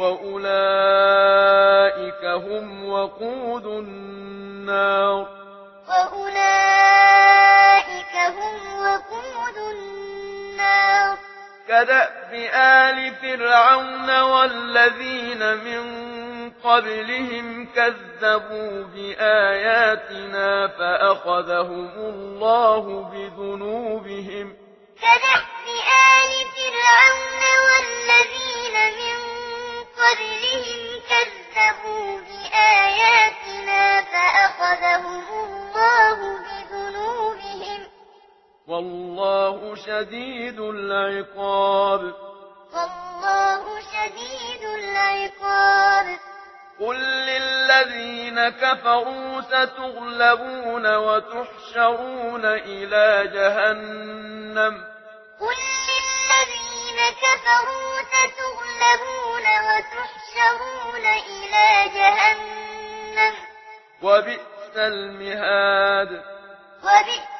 وأولئك هم وقود النار. وأولئك هم وقود النار. كدأب آل فرعون والذين من قبلهم كذبوا بآياتنا فأخذهم الله بذنوبهم. كدأب آل فرعون والله شديد العقاب. والله شديد العقاب. قل للذين كفروا ستغلبون وتحشرون إلى جهنم. قل للذين كفروا ستغلبون وتحشرون إلى جهنم. وبئس المهاد. وبئس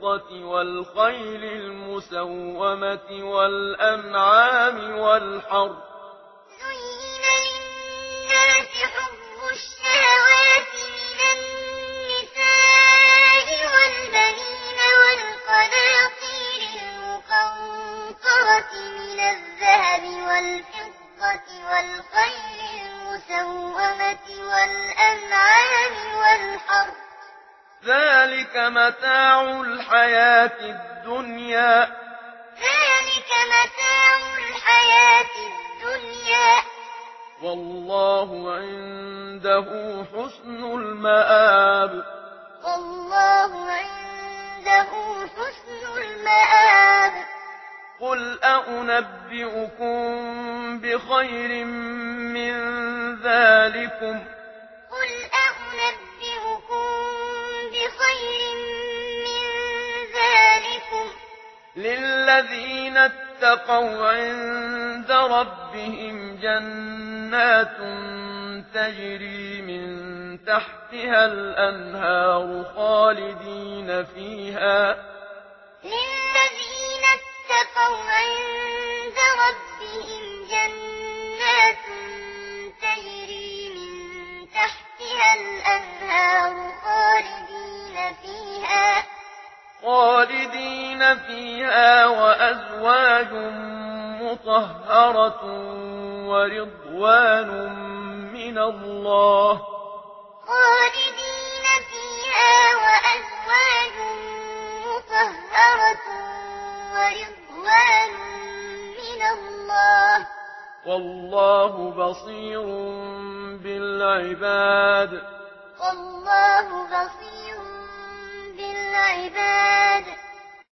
الْفِضَّةِ وَالْخَيْلِ الْمُسَوَّمَةِ وَالْأَنْعَامِ وَالْحَرْثِ زُيِّنَ لِلنَّاسِ حُبُّ الشَّهَوَاتِ مِنَ النِّسَاءِ وَالْبَنِينَ وَالْقَنَاطِيرِ الْمُقَنطَرَةِ مِنَ الذَّهَبِ وَالْفِضَّةِ وَالْخَيْلِ الْمُسَوَّمَةِ وَالْأَنْعَامِ ذلك متاع الحياة الدنيا. ذلك متاع الحياة الدنيا. والله عنده حسن المآب. والله عنده حسن المآب. قل أأنبئكم بخير من ذلكم؟ الذين اتقوا عند ربهم جنات تجري من تحتها الأنهار خالدين فيها. للذين اتقوا عند ربهم جنات أزواج مطهرة ورضوان من الله خالدين فيها وأزواج مطهرة ورضوان من الله والله بصير بالعباد والله بصير بالعباد